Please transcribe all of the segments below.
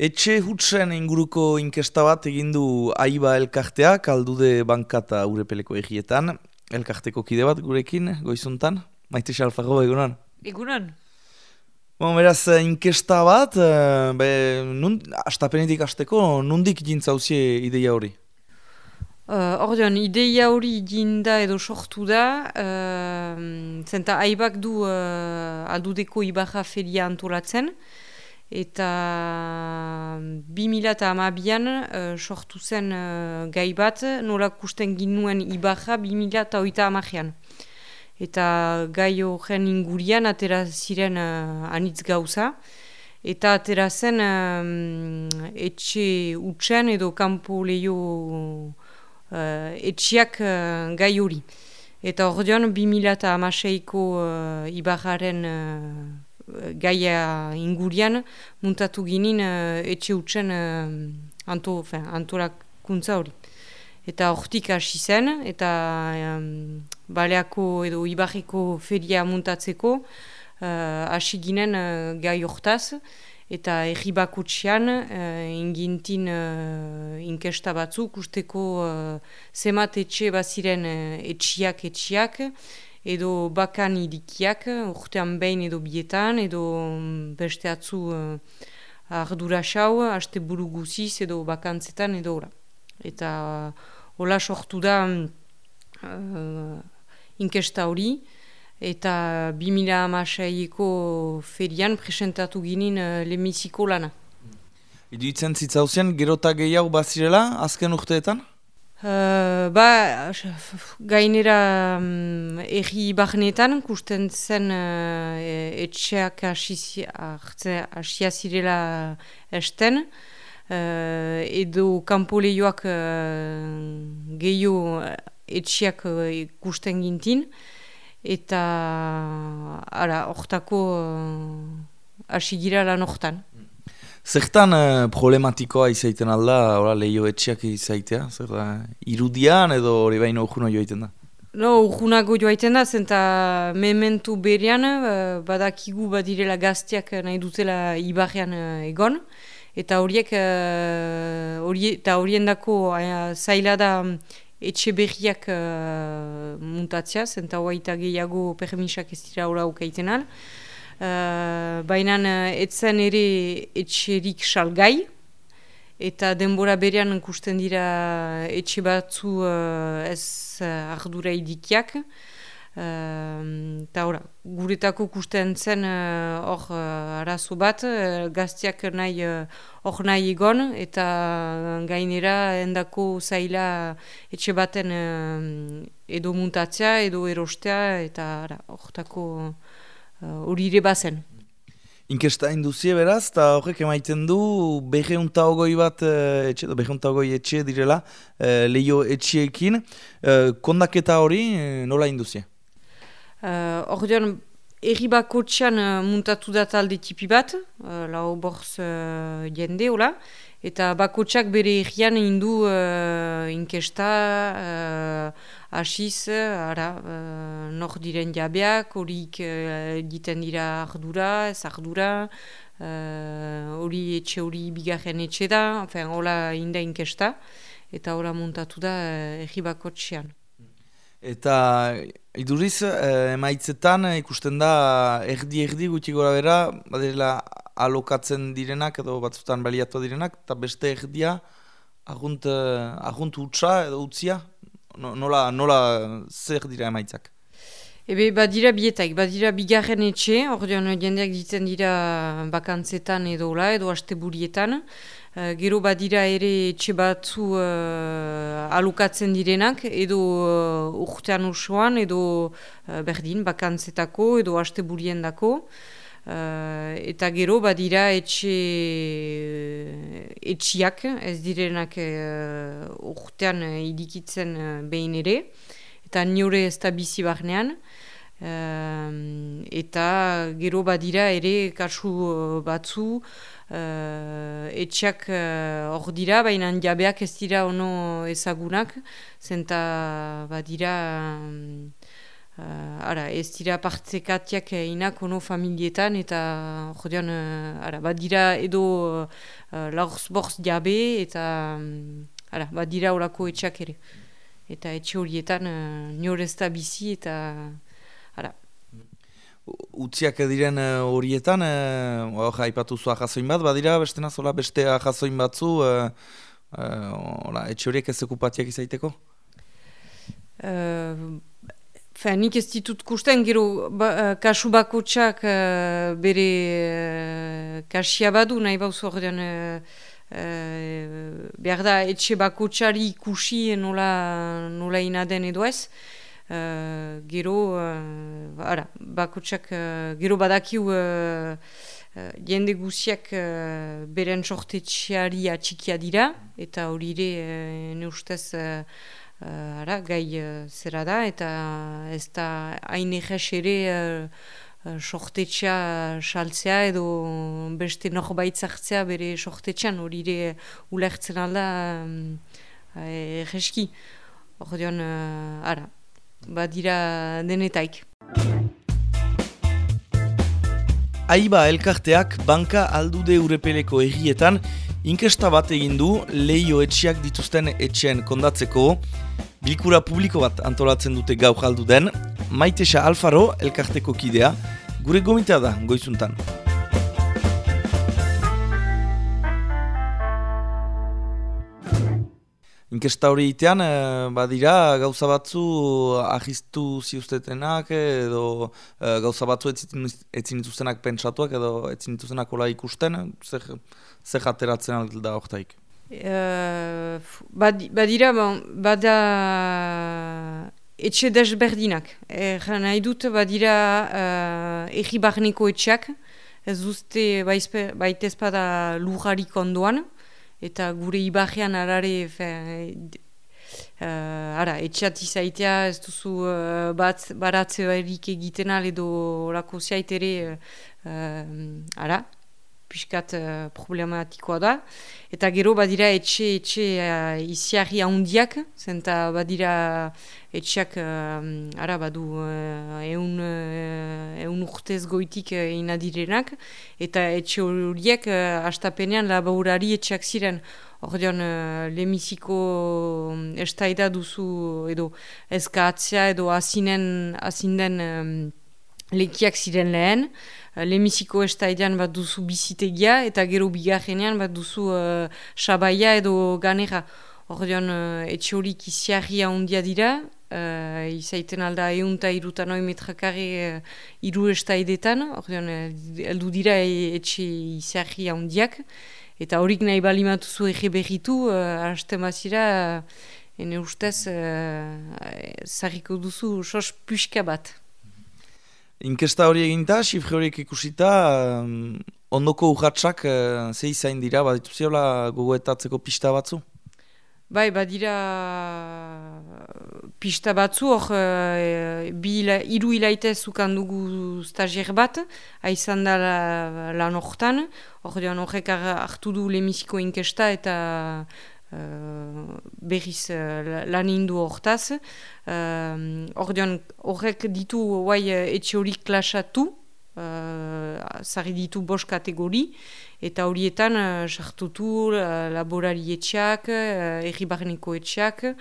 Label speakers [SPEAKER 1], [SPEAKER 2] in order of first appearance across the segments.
[SPEAKER 1] Etxe hutsen inguruko inkesta bat egindu aiba elkarteak aldude bankata urepeleko egietan. Elkarteko kide bat gurekin, goizuntan. Maite xalfago, egunan?
[SPEAKER 2] Egunan.
[SPEAKER 1] Bon, beraz, inkesta bat, eh, be, nund, astapenetik asteko, nundik jintzauzie ideia hori?
[SPEAKER 2] Uh, Ordean, ideia hori jinda edo sortu da, uh, zenta aibak du uh, aldudeko ibarra feria antolatzen, eta 2008an uh, sortu zen uh, gai bat, nola kusten ginuen ibarra 2008an. Eta gai horren ingurian atera ziren uh, anitz gauza, eta atera zen uh, etxe utxen edo kampo lehio uh, etxiak uh, gai hori. Eta hor dion 2008ko uh, ibarraren gaia ingurian muntatu ginin uh, etxe utxen uh, anto, antolakuntza hori. Eta hortik hasi zen, eta um, baleako edo ibarriko feria muntatzeko uh, hasi ginen uh, gai hortaz, eta erri bakutxean uh, ingintin uh, inkesta batzuk, usteko uh, zemat etxe baziren uh, etxiak etxiak, edo bakan irikiak, urtean behin edo bietan, edo mm, beste atzu uh, ardura xau, haste buru guziz edo bakantzetan edo ora. Eta uh, hola sortu da uh, inkesta hori, eta 2000 amaseiko ferian presentatu ginin uh, lemiziko lana.
[SPEAKER 1] Idu itzen zitzauzen, gerota gehiago bazirela, azken urteetan?
[SPEAKER 2] Uh, ba, gainera um, erri bahnetan, kusten zen uh, etxeak asia zirela esten, uh, edo kampo lehioak uh, gehiago etxeak ikusten gintin, eta ara, ortako uh, asigira lan ortan.
[SPEAKER 1] Zertan uh, problematikoa izaiten alda, ora, lehio etxeak izaitea? Zer da, irudian edo hori baino urjuno joaiten da?
[SPEAKER 2] No, urjunago joaiten da, zenta mementu berean, uh, badakigu badirela gaztiak nahi dutela ibarrean uh, egon, eta horiek, hori, eta horien dako zaila da etxe berriak uh, muntatzea, zenta hoa gehiago permisak ez dira hori aukaiten al. Uh, Baina uh, etzen ere etxerik salgai, eta denbora berean ikusten dira etxe batzu uh, ez uh, ardura idikiak. Eta uh, guretako kusten zen hor uh, arazo bat, uh, gaztiak nahi hor uh, nahi egon, eta gainera endako zaila etxe baten uh, edo muntatzea, edo erostea, eta hortako hori uh, ere bazen.
[SPEAKER 1] Inkesta induzie beraz, eta horrek emaiten du beheunta ogoi bat uh, etxe, beheunta ogoi etxe direla uh, lehio etxeekin. Uh, kondaketa hori nola induzie?
[SPEAKER 2] Hor uh, dian, erri bako uh, muntatu da talde tipi bat, uh, lau borz uh, jende, hola. Eta bakotsak bere egian indu uh, inkesta, uh, asiz, ara, uh, nor diren jabeak, horik uh, diten dira ardura, ez ardura, hori uh, etxe hori bigarren etxe da, enfin, hola inda inkesta, eta hola montatu da uh, egi bakotxean.
[SPEAKER 1] Eta iduriz, eh, emaitzetan ikusten da erdi-erdi gutxi gora bera, badirela alokatzen direnak edo batzutan baliatu direnak, eta beste erdia agunt, agunt utza edo utzia, nola, nola zer dira emaitzak?
[SPEAKER 2] Ebe, badira bietak, badira bigarren etxe, ordean jendeak ditzen dira bakantzetan edo la, edo asteburietan, uh, gero badira ere etxe batzu uh, alukatzen direnak, edo uh, urtean osoan, edo uh, berdin, bakantzetako, edo asteburien dako, Uh, eta gero badira etxe etxiak ez direnak uh, urtean uh, idikitzen uh, behin ere. Eta nire ez da bizi barnean. Eta gero badira ere kasu batzu uh, etxeak hor uh, dira baina jabeak ez dira ono ezagunak. Zenta badira um, ara, ez dira partekatiak inak ono familietan, eta jodean, uh, ara, bat dira edo uh, laurz borz jabe, eta um, ara, bat dira orako etxak ere. Eta etxe horietan uh, nyorezta bizi, eta ara.
[SPEAKER 1] Utziak diren horietan, uh, uh, haipatu zua jazoin bat, badira, beste nazola, beste jazoin batzu, uh, uh, etxe horiek ez okupatiak izaiteko?
[SPEAKER 2] Uh, Fe, nik ez ditut kusten, gero ba, uh, kasu bakotxak uh, bere uh, kasia badu, nahi bauzu ordean uh, uh, behar da etxe bakotxari ikusi nola, nola inaden edo ez. Uh, gero, uh, ara, bakotxak, uh, gero badakiu uh, jende guziak uh, beren sortetxeari atxikia dira, eta hori ere, uh, ne ustez, uh, ara, gai uh, zera da, eta ez da hain egez ere uh, sortetxea saltzea edo beste norbait zartzea bere sortetxean hori ere ulertzen alda um, egezki. Hor dion, uh, ara, badira denetaik.
[SPEAKER 1] Aiba elkarteak banka aldude urepeleko egietan inkesta bat egin du lehio etxiak dituzten etxeen kondatzeko. Bilkura publiko bat antolatzen dute gau jaldu den. Maitesa Alfaro elkarteko kidea. Gure gomita da goizuntan. Inkesta hori itean, eh, badira gauza batzu ahistu ziustetenak edo e, gauza batzu etzin dituztenak pentsatuak edo etzin dituztenak ola ikusten, zer, zer jateratzen alda horretaik?
[SPEAKER 2] Uh, badira, bon, bada etxe desberdinak. Egan nahi dut, badira uh, egi barneko etxeak, ez duzte baitezpada lujarik ondoan, eta gure ibarrean arare fe, uh, ara, etxat izaitea ez duzu uh, bat, baratze erik egiten edo orako ziaitere uh, ara, piskat uh, problematikoa da. Eta gero badira etxe etxe uh, iziarri ahondiak, zenta badira etxeak uh, ara badu uh, eun, uh, eun urtez goitik uh, inadirenak, eta etxe horiek uh, astapenean laborari etxeak ziren. Ordean, uh, lemiziko estaida duzu edo ezkatzea edo azinen, azinden um, lekiak ziren lehen, lemiziko estaidean bat duzu bizitegia eta gero bigarrenean bat duzu uh, sabaia edo ganera. Ordean, uh, etxe horik iziarria ondia dira, uh, izaiten alda egun eta iruta noi metrakare uh, iru estaidetan, ordean, eldu dira e, etxe iziarria ondiak, eta horik nahi balimatu zu ege berritu, uh, hasten bazira, ene ustez, uh, duzu sos puxka bat.
[SPEAKER 1] Inkesta hori eginta, sifre horiek ikusita, um, ondoko urratxak uh, zei zain dira, baditu ziola gogoetatzeko pista batzu?
[SPEAKER 2] Bai, badira pista batzu, hor uh, iru ilaite zukan dugu stagier bat, haizan da lan horretan, hor horrek hartu du lemiziko inkesta eta uh, berriz uh, lan indu hortaz. Uh, horrek ditu guai etxe hori klasatu, uh, ditu bos kategori, eta horietan uh, sartutu uh, laborari etxeak, uh, erribarneko etxeak,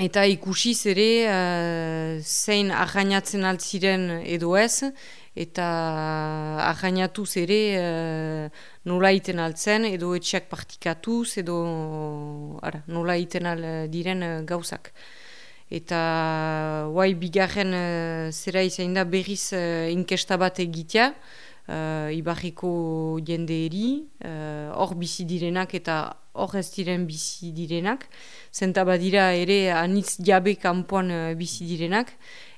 [SPEAKER 2] Eta ikusi ere uh, zein argainatzen altziren edo ez, eta argainatuz ere uh, nola iten altzen edo etxeak partikatuz edo ara, nola iten al diren uh, gauzak. Eta guai bigarren uh, zera izan da berriz uh, inkesta bat egitea, uh, ibarriko jende eri, hor uh, bizi direnak eta hor ez diren bizi direnak, zenta badira ere anitz jabe kanpoan uh, bizi direnak,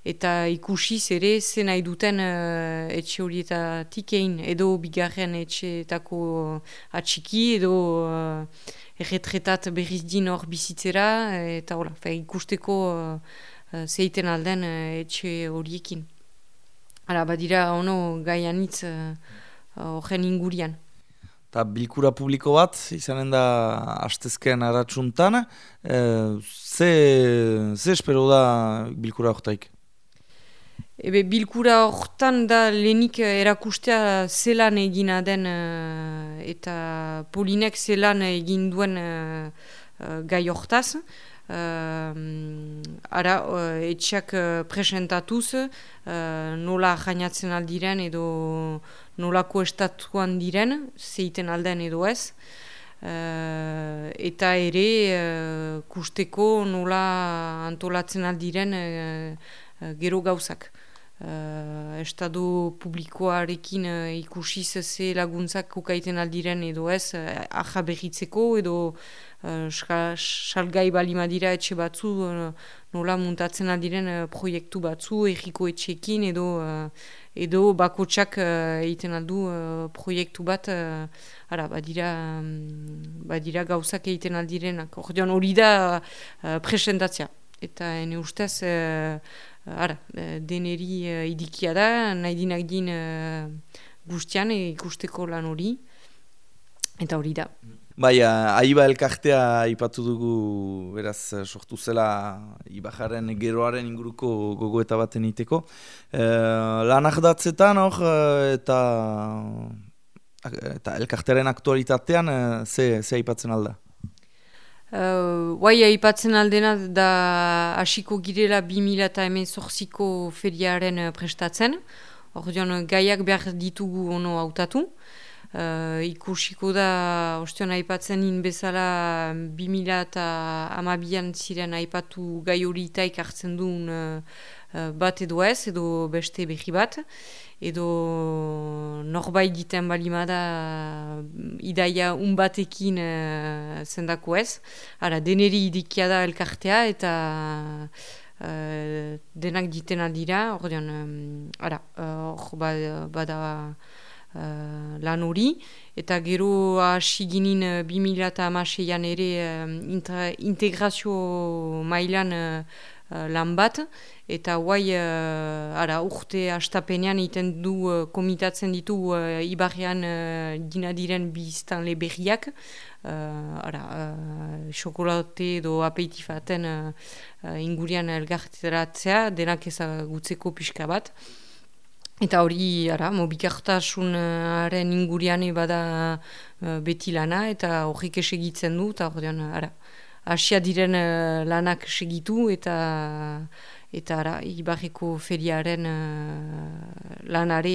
[SPEAKER 2] eta ikusiz ere zen nahi duten uh, etxe horietatik egin edo bigarren etxeetako atxiki edo uh, erretretat berriz din hor bizitzera eta hola, ikusteko uh, zeiten alden uh, etxe horiekin. Hala, badira ono gaianitz horren uh, ingurian.
[SPEAKER 1] Eta bilkura publiko bat, izanen da hastezken aratsuntan, e, ze, ze espero da bilkura horretaik?
[SPEAKER 2] Ebe, bilkura hortan da lehenik erakustea zelan egina den eta Polinek zelan egin duen gai hortaz. Ara, uh, etxak uh, presentatuz, nola jainatzen aldiren edo nolako estatuan diren, zeiten alden edo ez. Uh, eta ere uh, kusteko nola antolatzen aldiren uh, gero gauzak. Uh, estadu publikoarekin uh, ikusiz ze laguntzak kukaiten aldiren edo ez, uh, aja behitzeko edo uh, salgai balima dira etxe batzu, nola muntatzen aldiren uh, proiektu batzu, egiko etxekin edo edo bakotsak uh, egiten aldu uh, proiektu bat uh, ara, badira, um, badira gauzak egiten aldirenak. Ordean hori da uh, presentatzea. Eta ene ustez, uh, ara, deneri uh, idikia da, nahi dinak din uh, guztian ikusteko lan hori. Eta hori da.
[SPEAKER 1] Bai, aiba elkartea ipatu dugu, beraz, sortu zela ibajaren geroaren inguruko gogoeta baten iteko. E, lanak datzetan, hor, eta, eta elkartearen aktualitatean, ze, ze aipatzen alda?
[SPEAKER 2] Uh, Guai aipatzen aldena da hasiko girela 2000 eta hemen feriaren prestatzen. Hor gaiak behar ditugu ono hautatu. Uh, ikusiko da, ostion aipatzen in bezala 2000 eta amabian ziren aipatu gai hori taik hartzen duen uh, bat edo ez, edo beste behi bat. Edo norbait diten balimada idaia un batekin uh, zendako ez. Ara, deneri idikia da elkartea eta uh, denak diten aldira. Ordean, um, ara, hor uh, bada uh, lan hori, eta gero hasi ginin uh, 2006an ere uh, integrazio mailan uh, lan bat, eta guai uh, ara, urte astapenean iten du uh, komitatzen ditu uh, ibarrean uh, dina diren biztan leberriak, uh, ara, uh, xokolate edo apeitifaten uh, uh, ingurian elgarteratzea, denak ezagutzeko pixka bat. Eta hori, ara, mobikartasunaren ingurian bada uh, beti lana, eta horrik esegitzen du, eta hori, ara, asia diren uh, lanak segitu, eta eta ara, ibarriko feriaren uh, lanare,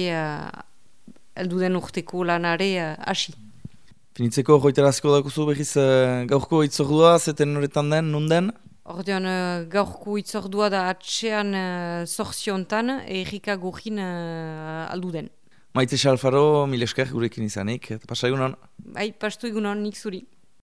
[SPEAKER 2] elduden urteko lanare hasi.
[SPEAKER 1] Finitzeko, joiterazko dakuzu behiz gaurko itzordua, zeten horretan den, nun den?
[SPEAKER 2] Ordean, uh, gaurko itzordua da atxean uh, zorziontan, errika gogin uh, aldu den.
[SPEAKER 1] Maite Xalfaro, mil gurekin izanik, eta pasa egunon?
[SPEAKER 2] Bai, pastu egunon, nik zuri.